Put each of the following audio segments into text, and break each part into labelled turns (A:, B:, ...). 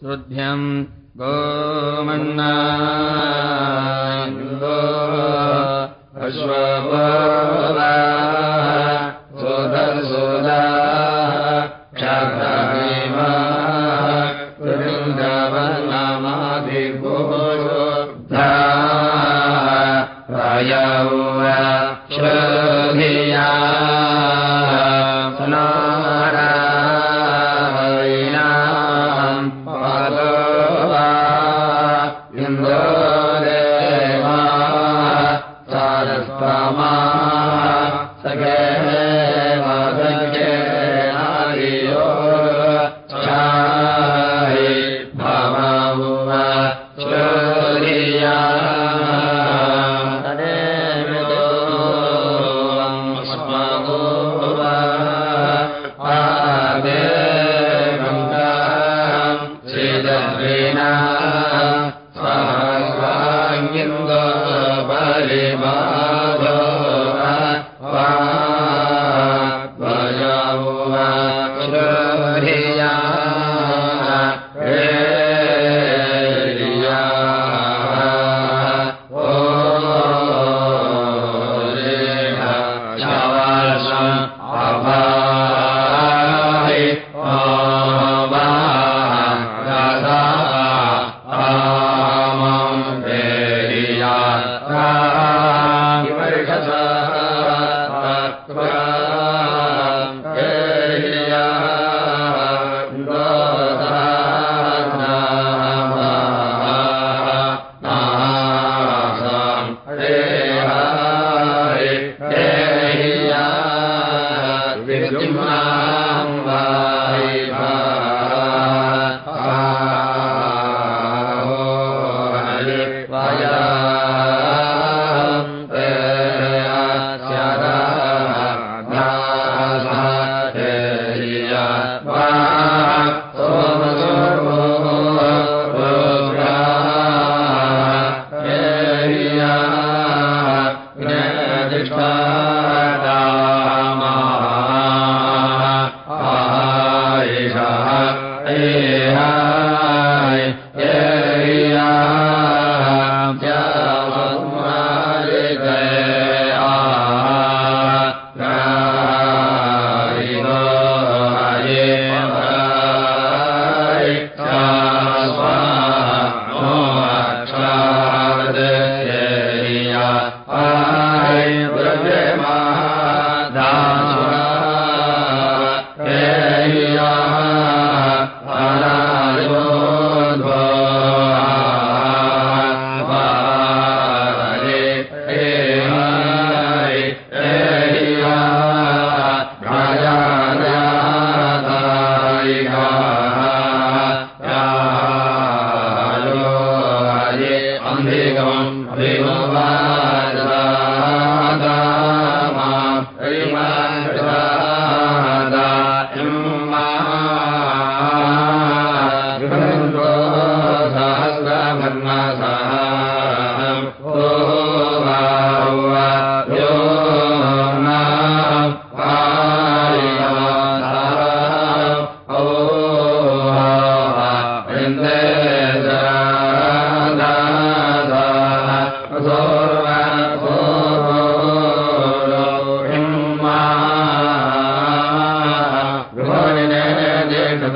A: श्रुभ्यम् गोमन्ना मुक्षाणा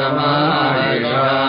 A: आयिराण्या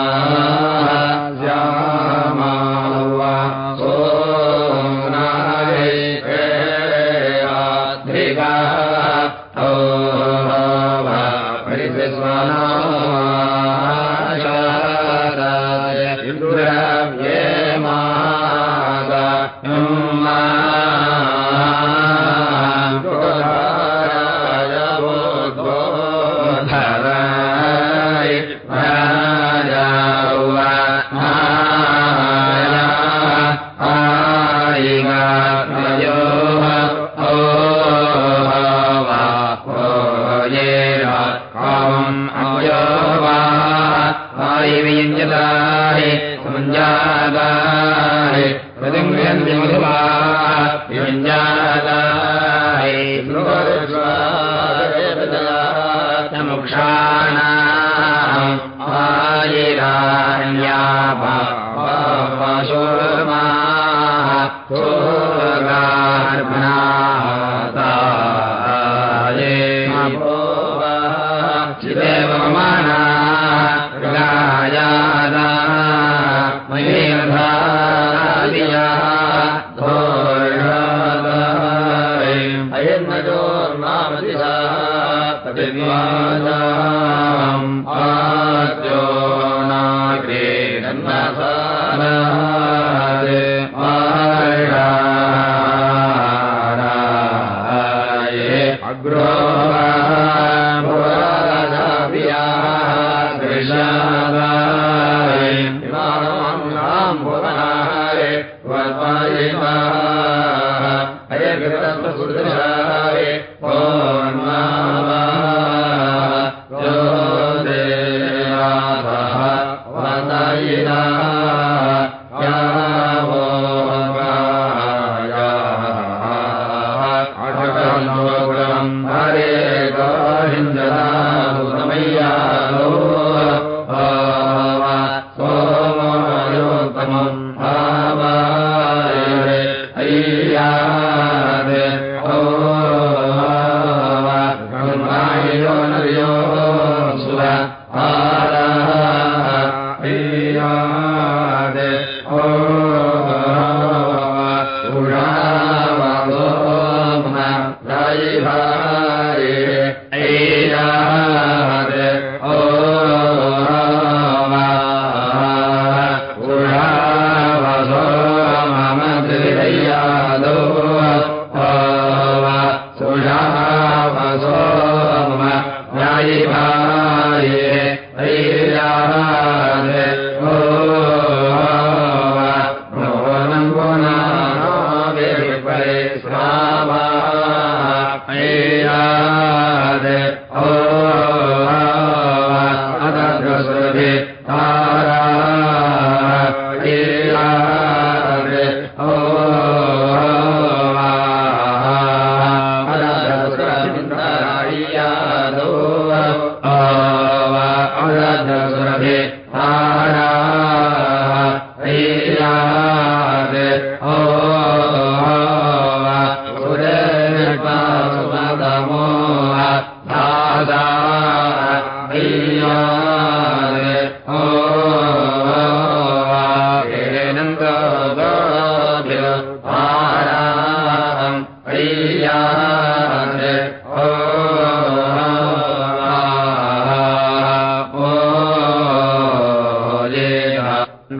A: भारे।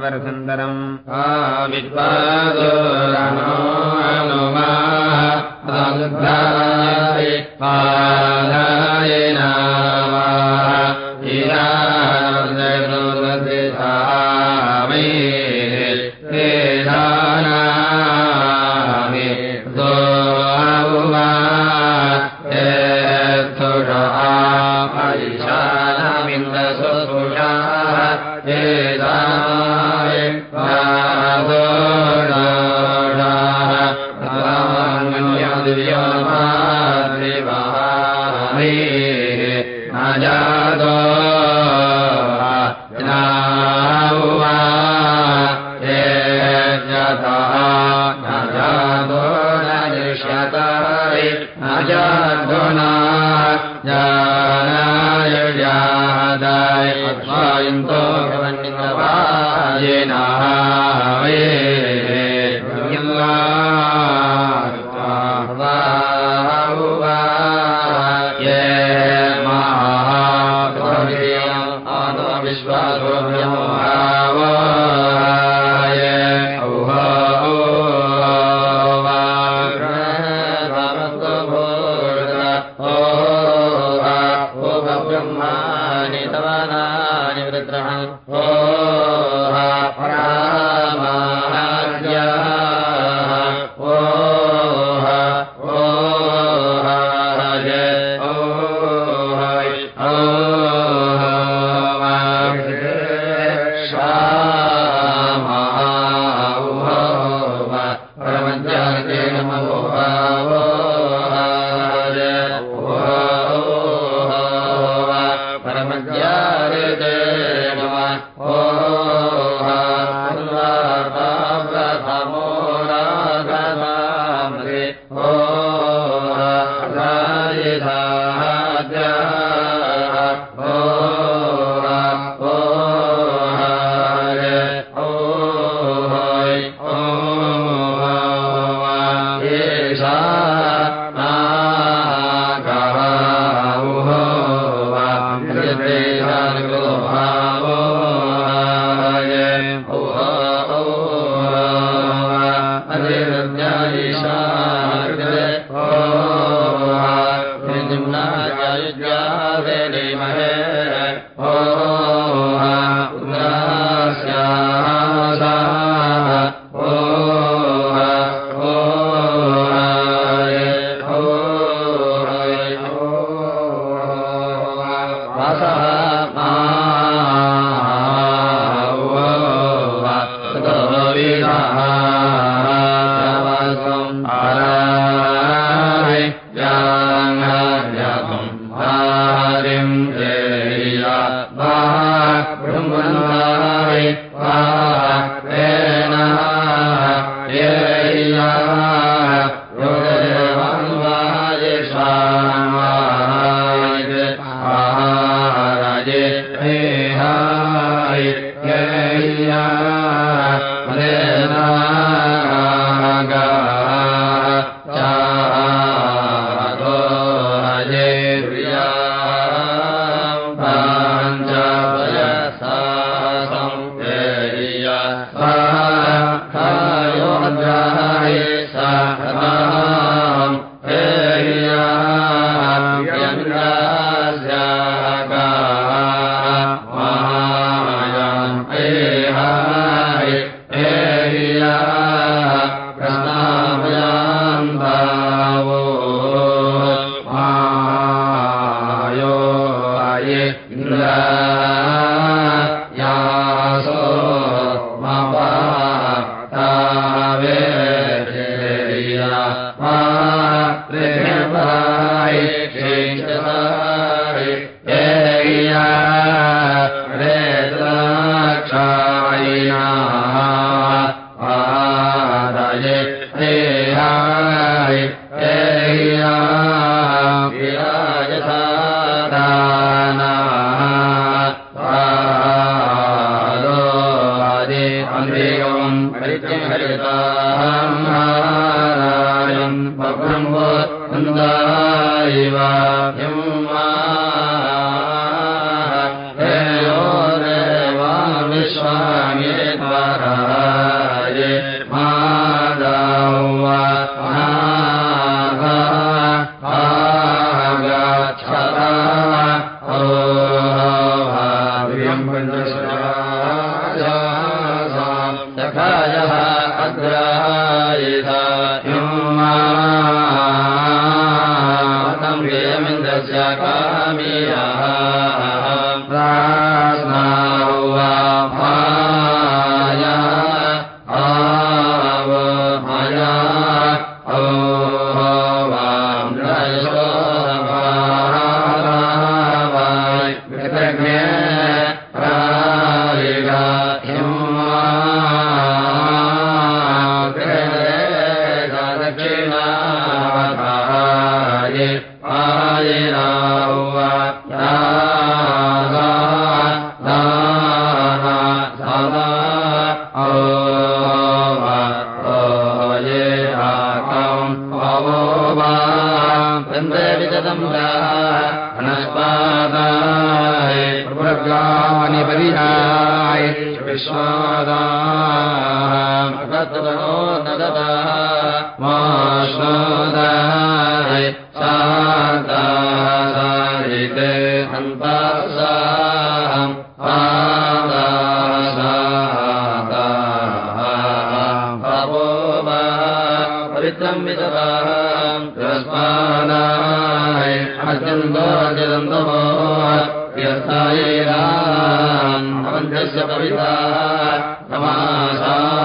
A: परमज्ञारे नमः ओ हा गुराय स्य पविता समासा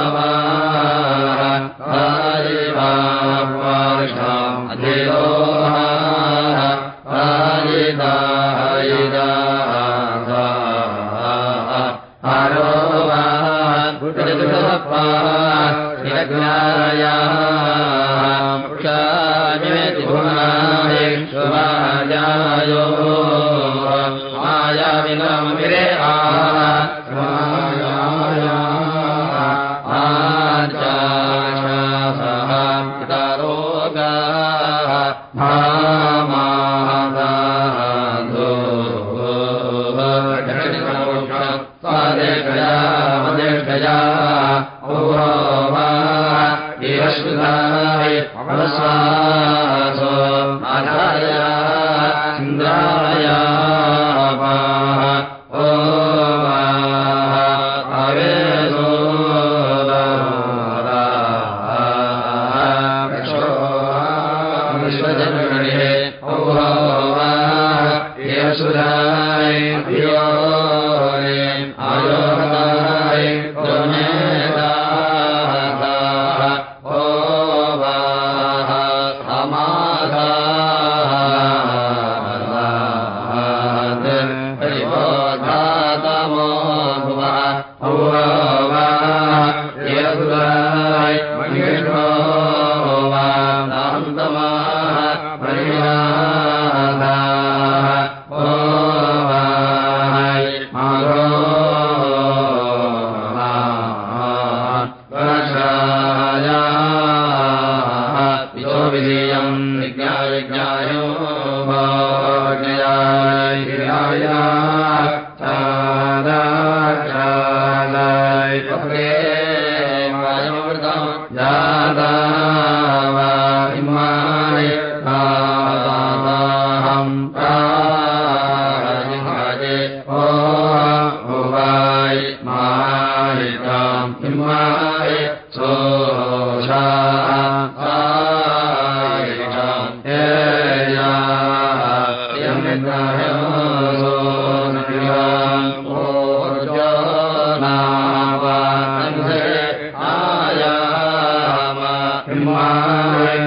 A: इमाय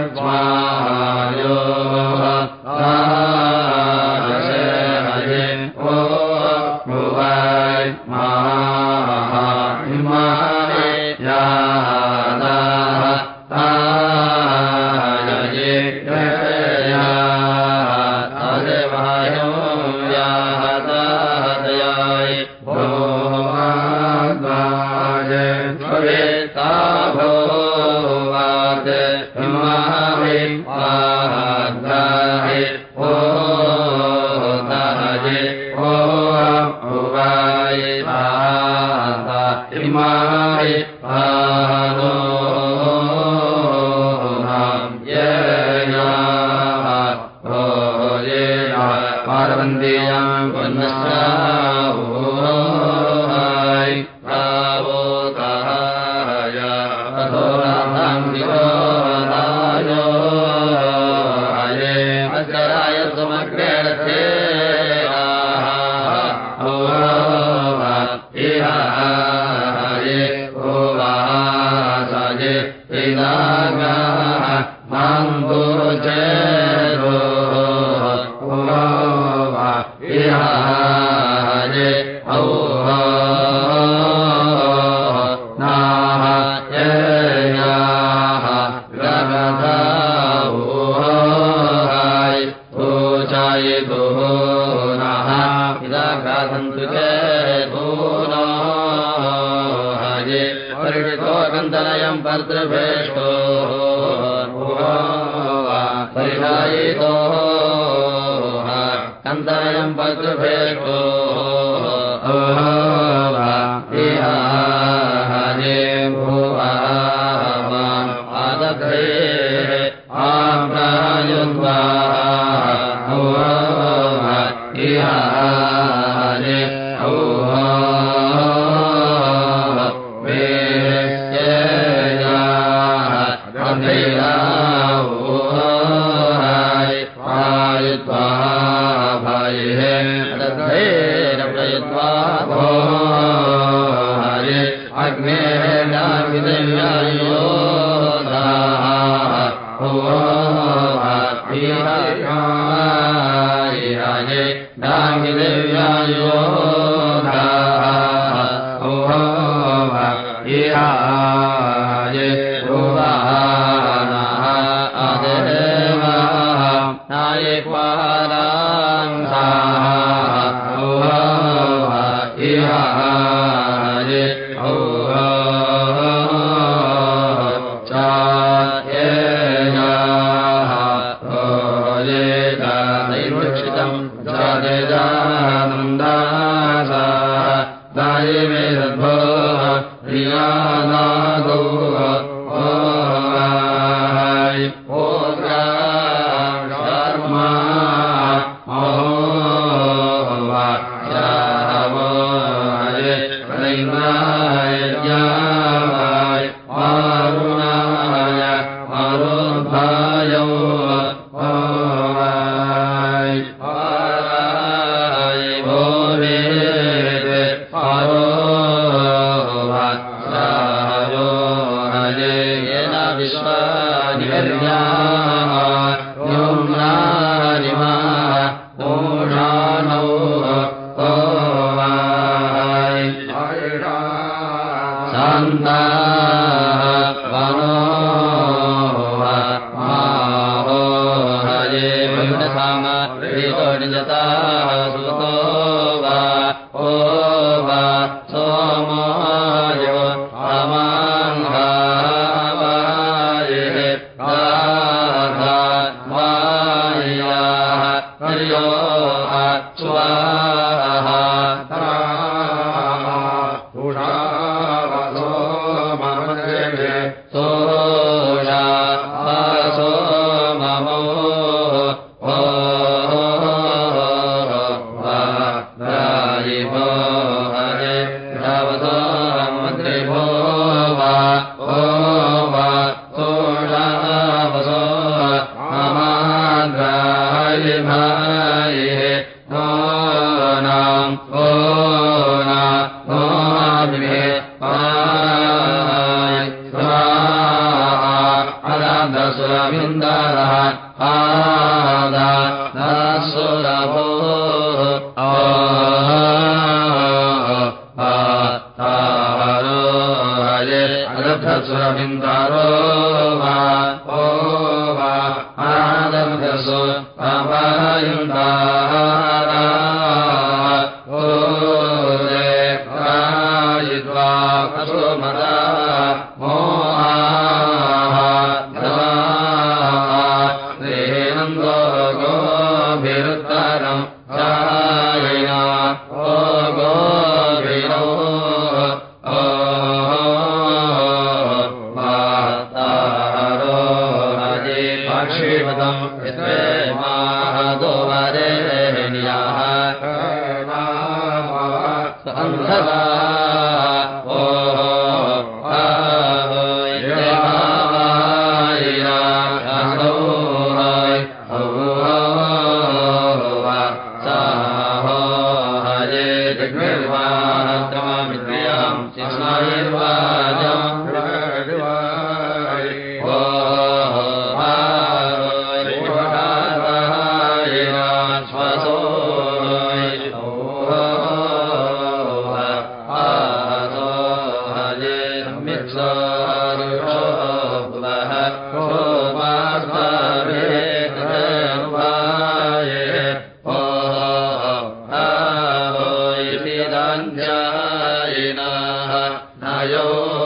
A: वायुन्दारा य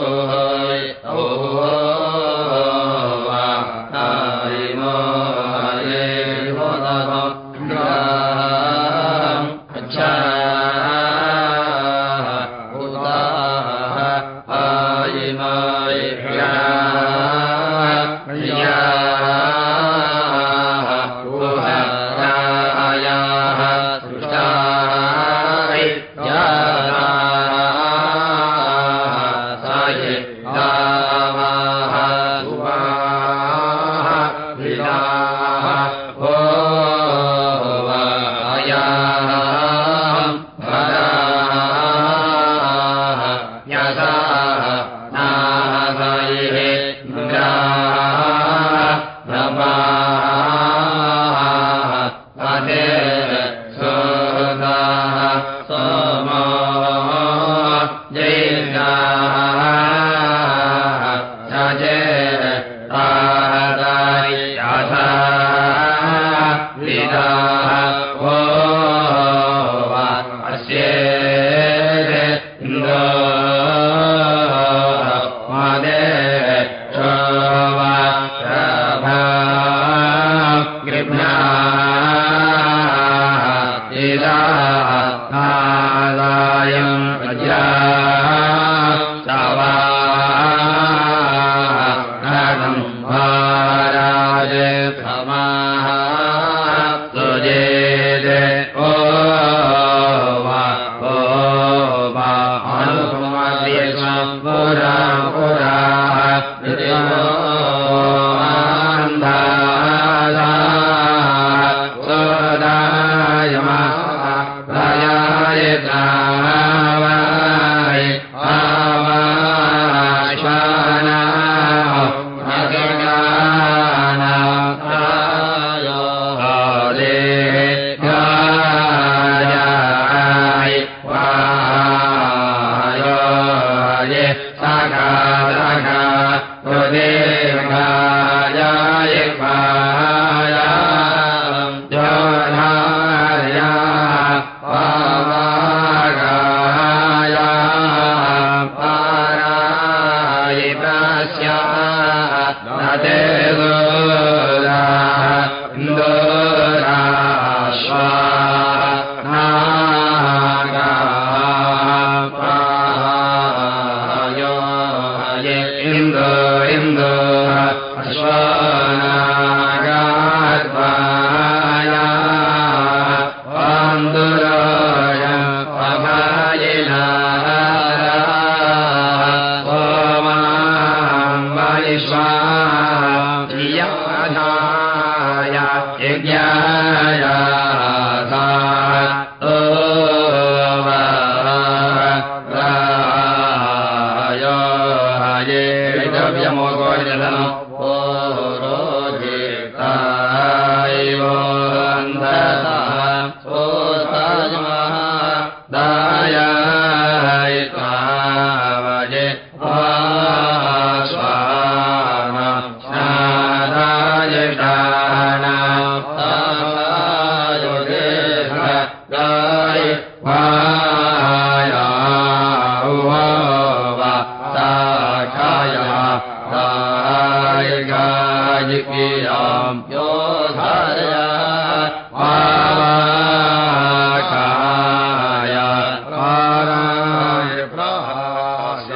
A: प्रहाय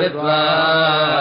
A: विवा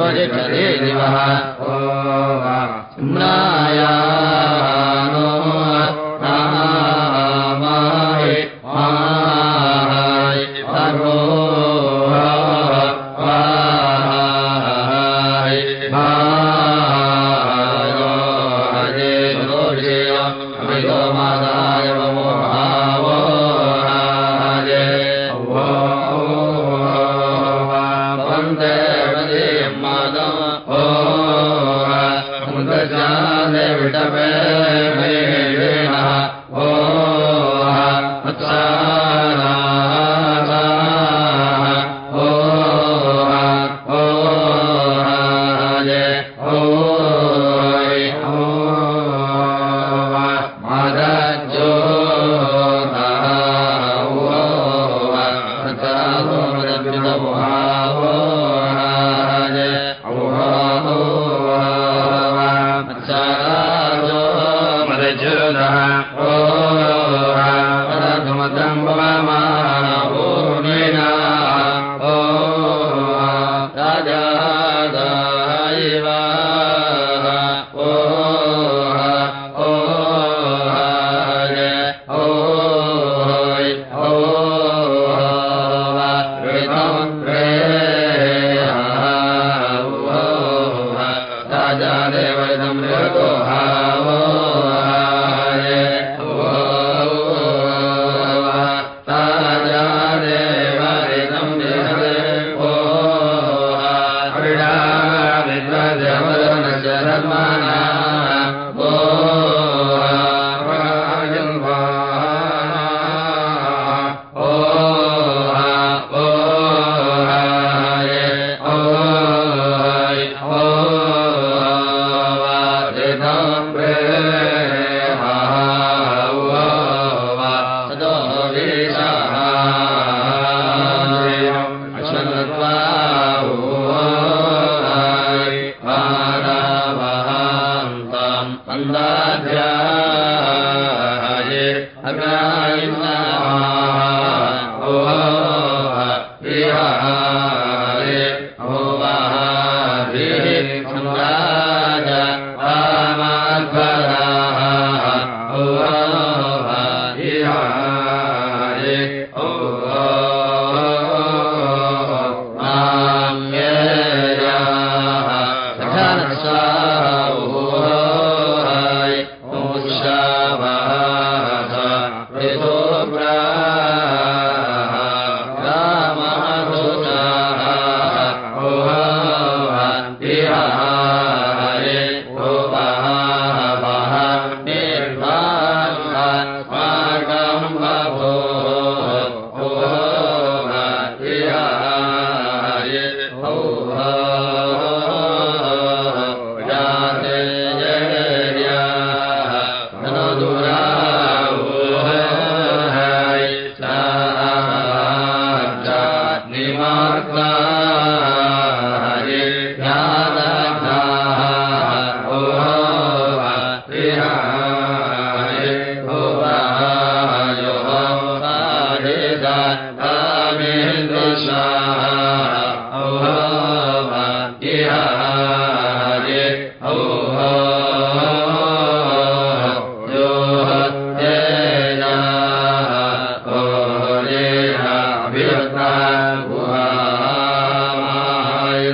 A: ओजिषदे दिवः ओ वा।